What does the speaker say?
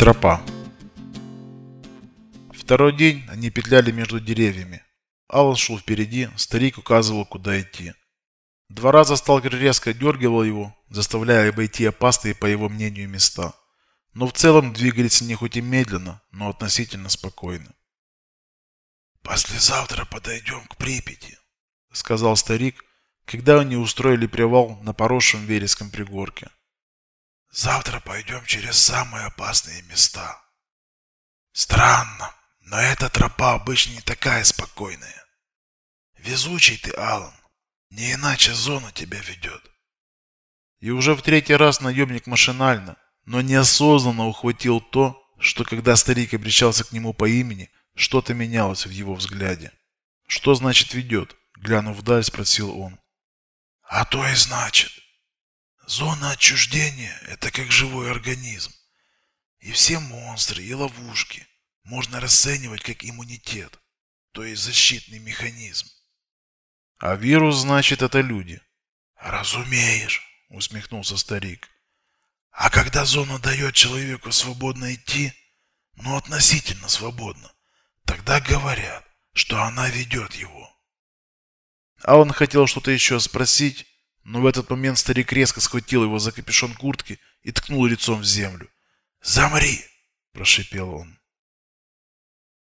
Тропа. Второй день они петляли между деревьями. Алан шел впереди, старик указывал, куда идти. Два раза сталкер резко дергивал его, заставляя обойти опасные, по его мнению, места. Но в целом двигались они хоть и медленно, но относительно спокойно. «Послезавтра подойдем к Припяти», — сказал старик, когда они устроили привал на поросшем вереском пригорке. «Завтра пойдем через самые опасные места. Странно, но эта тропа обычно не такая спокойная. Везучий ты, Алан, не иначе зона тебя ведет». И уже в третий раз наемник машинально, но неосознанно ухватил то, что когда старик обращался к нему по имени, что-то менялось в его взгляде. «Что значит ведет?» Глянув вдаль, спросил он. «А то и значит. Зона отчуждения – это как живой организм. И все монстры и ловушки можно расценивать как иммунитет, то есть защитный механизм. А вирус, значит, это люди. Разумеешь, усмехнулся старик. А когда зона дает человеку свободно идти, ну относительно свободно, тогда говорят, что она ведет его. А он хотел что-то еще спросить, но в этот момент старик резко схватил его за капюшон куртки и ткнул лицом в землю. «Замри!» – прошипел он.